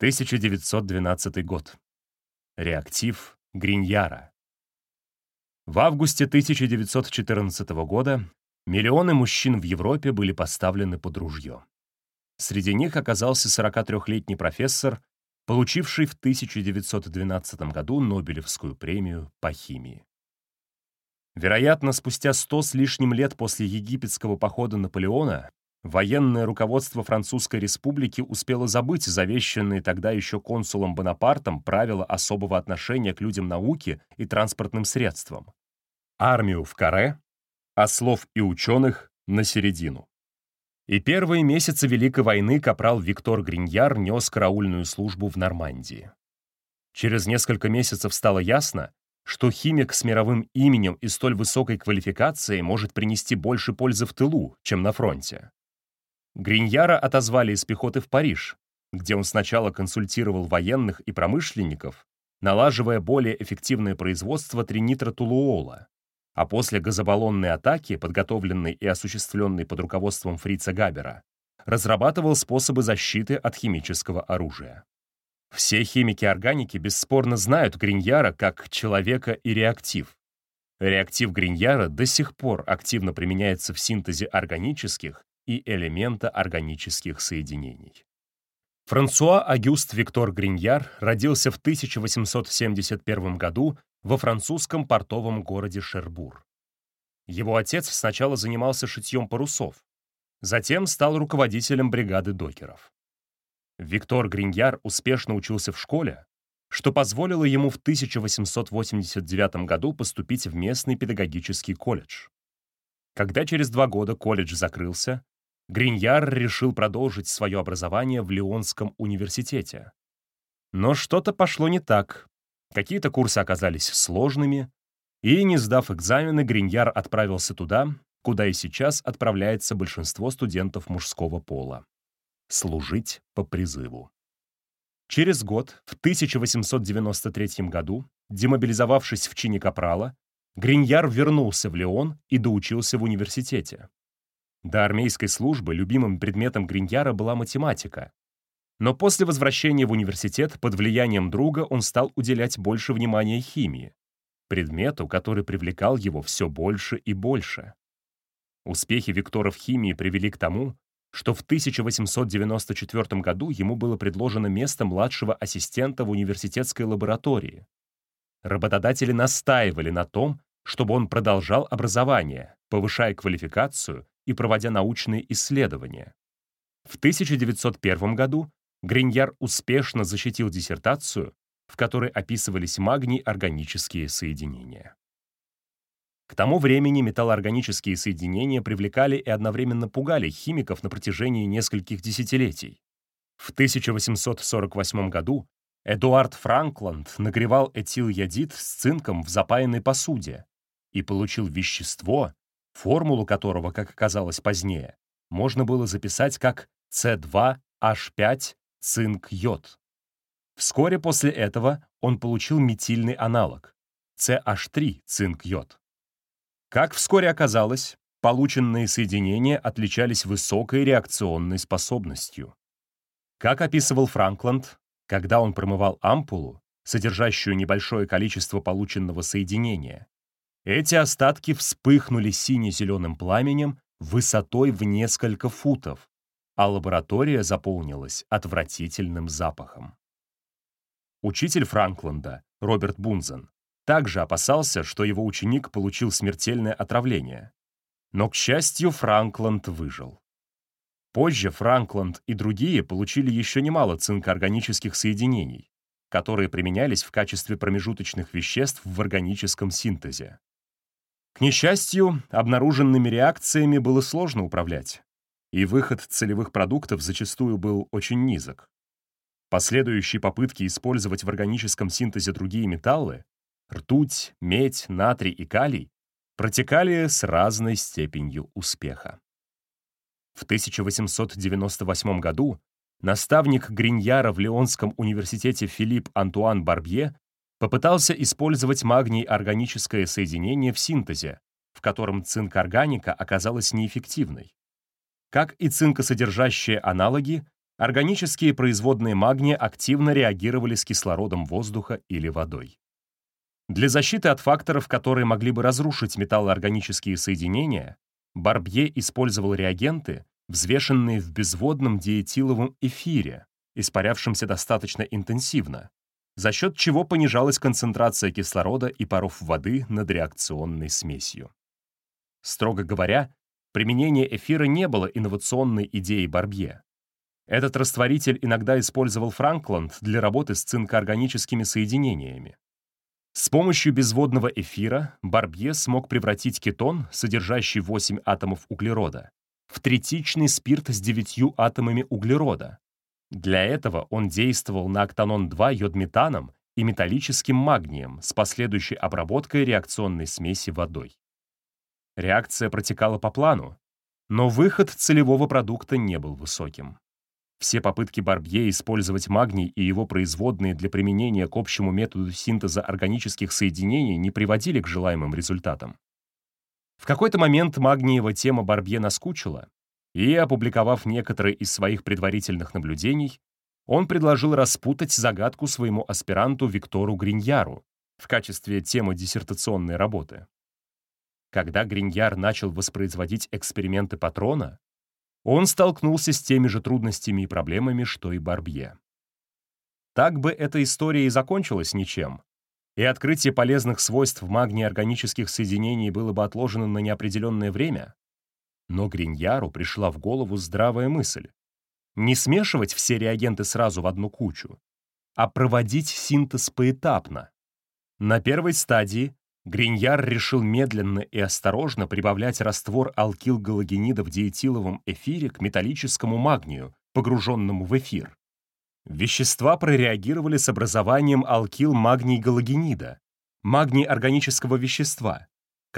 1912 год. Реактив Гриньяра. В августе 1914 года миллионы мужчин в Европе были поставлены под ружье. Среди них оказался 43-летний профессор, получивший в 1912 году Нобелевскую премию по химии. Вероятно, спустя сто с лишним лет после египетского похода Наполеона военное руководство Французской республики успело забыть завещанные тогда еще консулом Бонапартом правила особого отношения к людям науки и транспортным средствам. Армию в каре, а слов и ученых на середину. И первые месяцы Великой войны капрал Виктор Гриньяр нес караульную службу в Нормандии. Через несколько месяцев стало ясно, что химик с мировым именем и столь высокой квалификацией может принести больше пользы в тылу, чем на фронте. Гриньяра отозвали из пехоты в Париж, где он сначала консультировал военных и промышленников, налаживая более эффективное производство тринитротулуола, а после газобаллонной атаки, подготовленной и осуществленной под руководством Фрица Габера, разрабатывал способы защиты от химического оружия. Все химики органики бесспорно знают Гриньяра как человека и реактив. Реактив Гриньяра до сих пор активно применяется в синтезе органических и элемента органических соединений. Франсуа Агюст Виктор Гриньяр родился в 1871 году во французском портовом городе Шербур. Его отец сначала занимался шитьем парусов, затем стал руководителем бригады докеров. Виктор Гриньяр успешно учился в школе, что позволило ему в 1889 году поступить в местный педагогический колледж. Когда через два года колледж закрылся, Гриньяр решил продолжить свое образование в Лионском университете. Но что-то пошло не так. Какие-то курсы оказались сложными, и, не сдав экзамены, Гриньяр отправился туда, куда и сейчас отправляется большинство студентов мужского пола служить по призыву. Через год, в 1893 году, демобилизовавшись в чине капрала, Гриньяр вернулся в Леон и доучился в университете. До армейской службы любимым предметом Гриньяра была математика. Но после возвращения в университет под влиянием друга он стал уделять больше внимания химии, предмету, который привлекал его все больше и больше. Успехи Виктора в химии привели к тому, что в 1894 году ему было предложено место младшего ассистента в университетской лаборатории. Работодатели настаивали на том, чтобы он продолжал образование, повышая квалификацию и проводя научные исследования. В 1901 году Гриньяр успешно защитил диссертацию, в которой описывались магний-органические соединения. К тому времени металлоорганические соединения привлекали и одновременно пугали химиков на протяжении нескольких десятилетий. В 1848 году Эдуард Франкланд нагревал этилъядид с цинком в запаянной посуде и получил вещество, формулу которого, как оказалось позднее, можно было записать как С2H5 цинк-йод. Вскоре после этого он получил метильный аналог CH3 цинк-йод. Как вскоре оказалось, полученные соединения отличались высокой реакционной способностью. Как описывал Франкланд, когда он промывал ампулу, содержащую небольшое количество полученного соединения, эти остатки вспыхнули сине-зеленым пламенем высотой в несколько футов, а лаборатория заполнилась отвратительным запахом. Учитель Франкленда, Роберт Бунзен, также опасался, что его ученик получил смертельное отравление. Но, к счастью, Франкланд выжил. Позже Франкланд и другие получили еще немало цинкоорганических соединений, которые применялись в качестве промежуточных веществ в органическом синтезе. К несчастью, обнаруженными реакциями было сложно управлять, и выход целевых продуктов зачастую был очень низок. Последующие попытки использовать в органическом синтезе другие металлы ртуть, медь, натрий и калий протекали с разной степенью успеха. В 1898 году наставник Гриньяра в Лионском университете Филипп Антуан Барбье попытался использовать магний-органическое соединение в синтезе, в котором цинк-органика оказалась неэффективной. Как и цинкосодержащие аналоги, органические производные магния активно реагировали с кислородом воздуха или водой. Для защиты от факторов, которые могли бы разрушить металлоорганические соединения, Барбье использовал реагенты, взвешенные в безводном диэтиловом эфире, испарявшемся достаточно интенсивно, за счет чего понижалась концентрация кислорода и паров воды над реакционной смесью. Строго говоря, применение эфира не было инновационной идеей Барбье. Этот растворитель иногда использовал Франкланд для работы с цинкоорганическими соединениями. С помощью безводного эфира Барбье смог превратить кетон, содержащий 8 атомов углерода, в третичный спирт с 9 атомами углерода. Для этого он действовал на октанон-2 йодметаном и металлическим магнием с последующей обработкой реакционной смеси водой. Реакция протекала по плану, но выход целевого продукта не был высоким. Все попытки Барбье использовать магний и его производные для применения к общему методу синтеза органических соединений не приводили к желаемым результатам. В какой-то момент магниева тема Барбье наскучила, и, опубликовав некоторые из своих предварительных наблюдений, он предложил распутать загадку своему аспиранту Виктору Гриньяру в качестве темы диссертационной работы. Когда Гриньяр начал воспроизводить эксперименты патрона, он столкнулся с теми же трудностями и проблемами, что и Барбье. Так бы эта история и закончилась ничем, и открытие полезных свойств магния органических соединений было бы отложено на неопределенное время, но Гриньяру пришла в голову здравая мысль не смешивать все реагенты сразу в одну кучу, а проводить синтез поэтапно. На первой стадии Гриньяр решил медленно и осторожно прибавлять раствор алкилгалогенида в диэтиловом эфире к металлическому магнию, погруженному в эфир. Вещества прореагировали с образованием алкил-магний-галогенида, магний-органического вещества,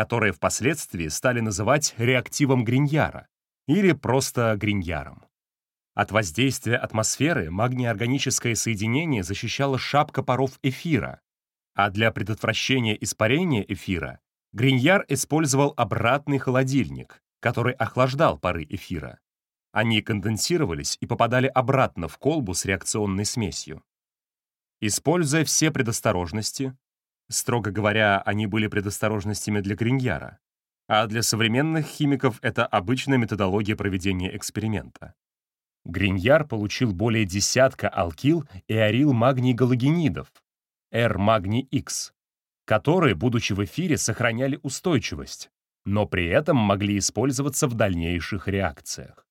которое впоследствии стали называть реактивом Гриньяра или просто Гриньяром. От воздействия атмосферы магний-органическое соединение защищало шапка паров эфира, а для предотвращения испарения эфира Гриньяр использовал обратный холодильник, который охлаждал пары эфира. Они конденсировались и попадали обратно в колбу с реакционной смесью. Используя все предосторожности, строго говоря, они были предосторожностями для Гриньяра, а для современных химиков это обычная методология проведения эксперимента. Гриньяр получил более десятка алкил и арил магний галогенидов, R-магний-X, которые, будучи в эфире, сохраняли устойчивость, но при этом могли использоваться в дальнейших реакциях.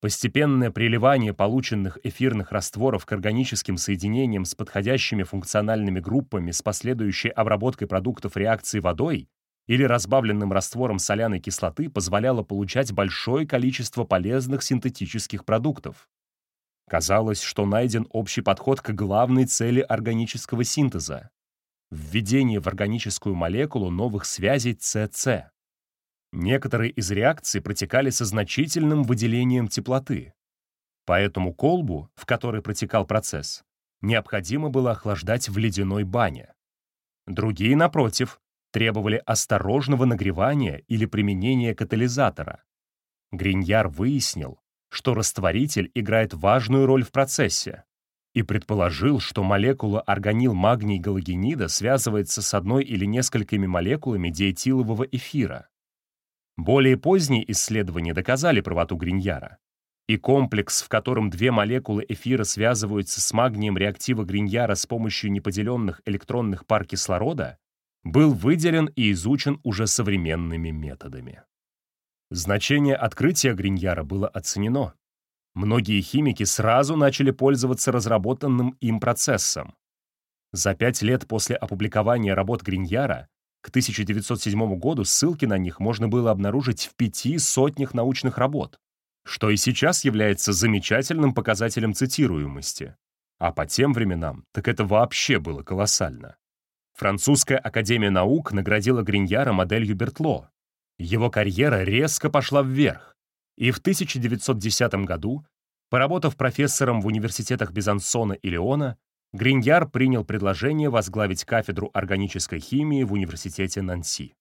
Постепенное приливание полученных эфирных растворов к органическим соединениям с подходящими функциональными группами с последующей обработкой продуктов реакции водой или разбавленным раствором соляной кислоты позволяло получать большое количество полезных синтетических продуктов. Казалось, что найден общий подход к главной цели органического синтеза — введение в органическую молекулу новых связей ЦЦ. Некоторые из реакций протекали со значительным выделением теплоты. Поэтому колбу, в которой протекал процесс, необходимо было охлаждать в ледяной бане. Другие, напротив, требовали осторожного нагревания или применения катализатора. Гриньяр выяснил, что растворитель играет важную роль в процессе, и предположил, что молекула органил магний галогенида связывается с одной или несколькими молекулами диэтилового эфира. Более поздние исследования доказали правоту Гриньяра, и комплекс, в котором две молекулы эфира связываются с магнием реактива Гриньяра с помощью неподеленных электронных пар кислорода, был выделен и изучен уже современными методами. Значение открытия Гриньяра было оценено. Многие химики сразу начали пользоваться разработанным им процессом. За пять лет после опубликования работ Гриньяра к 1907 году ссылки на них можно было обнаружить в пяти сотнях научных работ, что и сейчас является замечательным показателем цитируемости. А по тем временам так это вообще было колоссально. Французская академия наук наградила Гриньяра моделью Бертло, его карьера резко пошла вверх, и в 1910 году, поработав профессором в университетах Безансона и Леона, Гриньяр принял предложение возглавить кафедру органической химии в университете Нанси.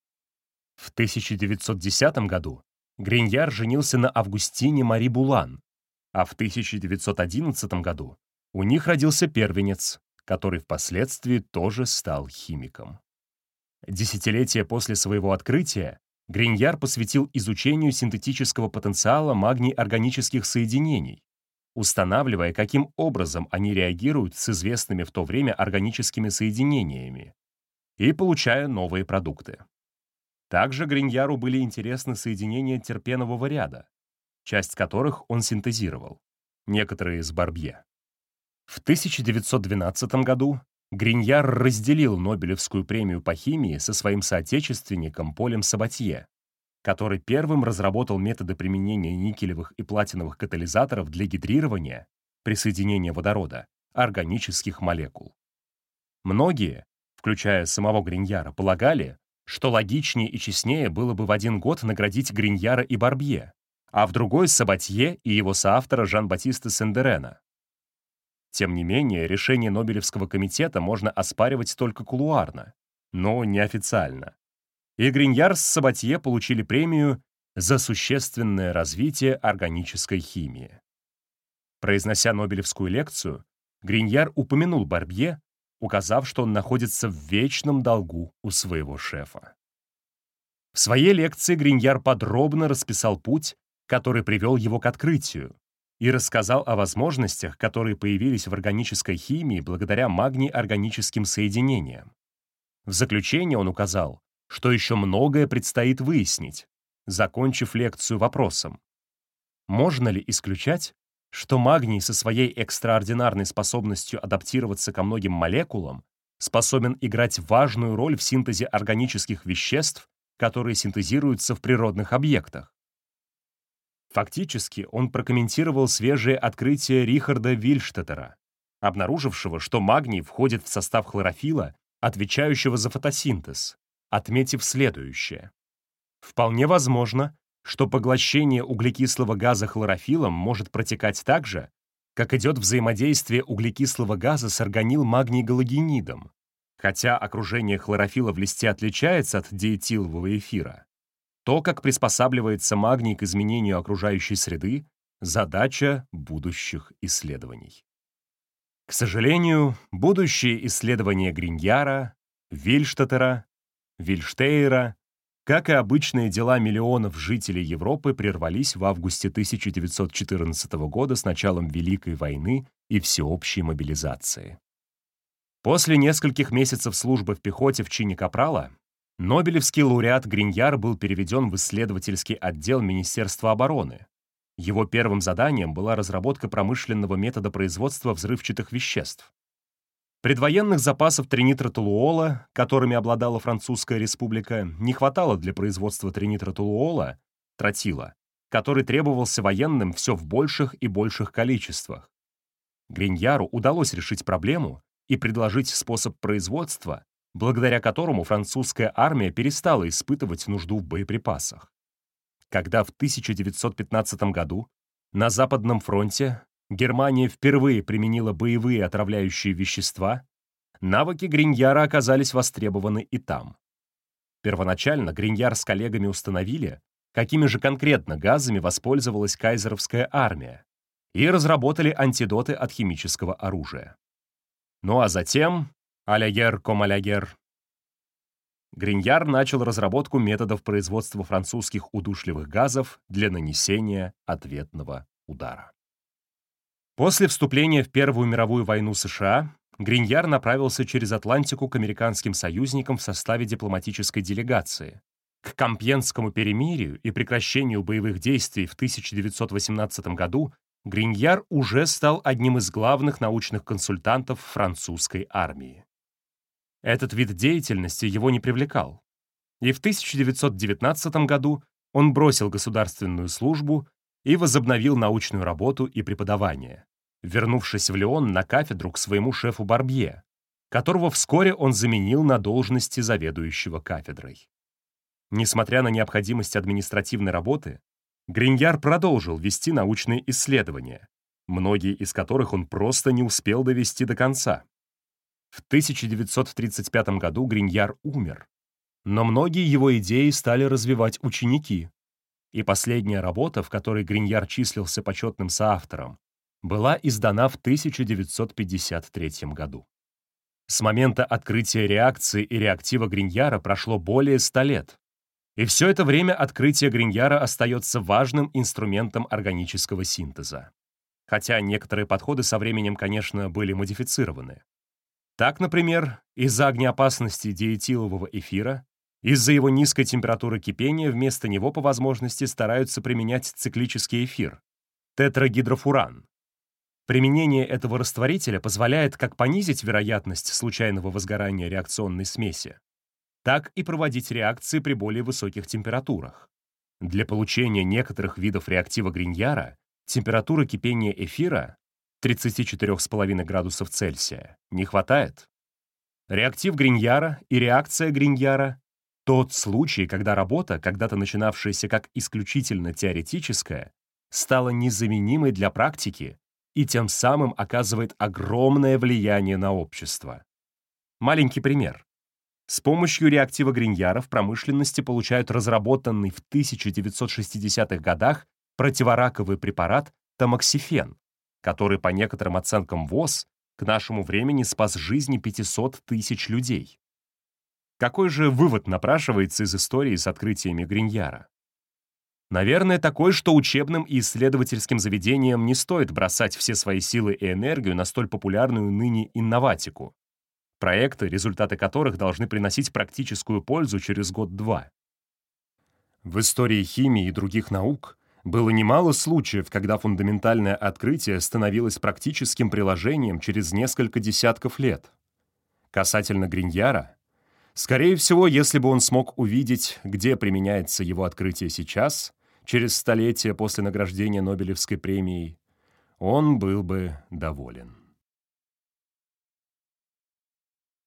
В 1910 году Гриньяр женился на Августине Мари Булан, а в 1911 году у них родился первенец, который впоследствии тоже стал химиком. Десятилетия после своего открытия Гриньяр посвятил изучению синтетического потенциала магний-органических соединений, устанавливая, каким образом они реагируют с известными в то время органическими соединениями, и получая новые продукты. Также Гриньяру были интересны соединения терпенового ряда, часть которых он синтезировал, некоторые из Барбье. В 1912 году Гриньяр разделил Нобелевскую премию по химии со своим соотечественником Полем Сабатье, который первым разработал методы применения никелевых и платиновых катализаторов для гидрирования, присоединения водорода, органических молекул. Многие, включая самого Гриньяра, полагали, что логичнее и честнее было бы в один год наградить Гриньяра и Барбье, а в другой — Сабатье и его соавтора Жан-Батиста Сендерена. Тем не менее, решение Нобелевского комитета можно оспаривать только кулуарно, но неофициально. И Гриньяр с Сабатье получили премию за существенное развитие органической химии. Произнося Нобелевскую лекцию, Гриньяр упомянул Барбье указав, что он находится в вечном долгу у своего шефа. В своей лекции Гриньяр подробно расписал путь, который привел его к открытию, и рассказал о возможностях, которые появились в органической химии благодаря магний-органическим соединениям. В заключение он указал, что еще многое предстоит выяснить, закончив лекцию вопросом. Можно ли исключать, что магний со своей экстраординарной способностью адаптироваться ко многим молекулам способен играть важную роль в синтезе органических веществ, которые синтезируются в природных объектах. Фактически он прокомментировал свежее открытие Рихарда Вильштеттера, обнаружившего, что магний входит в состав хлорофила, отвечающего за фотосинтез, отметив следующее. Вполне возможно, что поглощение углекислого газа хлорофилом может протекать так же, как идет взаимодействие углекислого газа с органил-магний-галогенидом, хотя окружение хлорофила в листе отличается от диэтилового эфира. То, как приспосабливается магний к изменению окружающей среды, задача будущих исследований. К сожалению, будущие исследования Гриньяра, Вильштеттера, Вильштейра как и обычные дела миллионов жителей Европы прервались в августе 1914 года с началом Великой войны и всеобщей мобилизации. После нескольких месяцев службы в пехоте в чине капрала Нобелевский лауреат Гриньяр был переведен в исследовательский отдел Министерства обороны. Его первым заданием была разработка промышленного метода производства взрывчатых веществ. Предвоенных запасов тринитротолуола, которыми обладала Французская республика, не хватало для производства тринитротолуола, тротила, который требовался военным все в больших и больших количествах. Гриньяру удалось решить проблему и предложить способ производства, благодаря которому французская армия перестала испытывать нужду в боеприпасах. Когда в 1915 году на Западном фронте Германия впервые применила боевые отравляющие вещества, навыки Гриньяра оказались востребованы и там. Первоначально Гриньяр с коллегами установили, какими же конкретно газами воспользовалась кайзеровская армия, и разработали антидоты от химического оружия. Ну а затем, алягер ком алягер, Гриньяр начал разработку методов производства французских удушливых газов для нанесения ответного удара. После вступления в Первую мировую войну США Гриньяр направился через Атлантику к американским союзникам в составе дипломатической делегации. К Компьенскому перемирию и прекращению боевых действий в 1918 году Гриньяр уже стал одним из главных научных консультантов французской армии. Этот вид деятельности его не привлекал. И в 1919 году он бросил государственную службу и возобновил научную работу и преподавание вернувшись в Леон на кафедру к своему шефу Барбье, которого вскоре он заменил на должности заведующего кафедрой. Несмотря на необходимость административной работы, Гриньяр продолжил вести научные исследования, многие из которых он просто не успел довести до конца. В 1935 году Гриньяр умер, но многие его идеи стали развивать ученики, и последняя работа, в которой Гриньяр числился почетным соавтором, была издана в 1953 году. С момента открытия реакции и реактива Гриньяра прошло более 100 лет, и все это время открытие Гриньяра остается важным инструментом органического синтеза. Хотя некоторые подходы со временем, конечно, были модифицированы. Так, например, из-за огнеопасности диэтилового эфира из-за его низкой температуры кипения вместо него по возможности стараются применять циклический эфир — тетрагидрофуран. Применение этого растворителя позволяет как понизить вероятность случайного возгорания реакционной смеси, так и проводить реакции при более высоких температурах. Для получения некоторых видов реактива Гриньяра температура кипения эфира 34,5 градусов Цельсия не хватает. Реактив Гриньяра и реакция Гриньяра тот случай, когда работа, когда-то начинавшаяся как исключительно теоретическая, стала незаменимой для практики и тем самым оказывает огромное влияние на общество. Маленький пример. С помощью реактива Гриньяра в промышленности получают разработанный в 1960-х годах противораковый препарат тамоксифен, который по некоторым оценкам ВОЗ к нашему времени спас жизни 500 тысяч людей. Какой же вывод напрашивается из истории с открытиями Гриньяра? Наверное, такой, что учебным и исследовательским заведениям не стоит бросать все свои силы и энергию на столь популярную ныне инноватику. Проекты, результаты которых должны приносить практическую пользу через год-два. В истории химии и других наук было немало случаев, когда фундаментальное открытие становилось практическим приложением через несколько десятков лет. Касательно Гриньяра, Скорее всего, если бы он смог увидеть, где применяется его открытие сейчас, через столетие после награждения Нобелевской премией, он был бы доволен.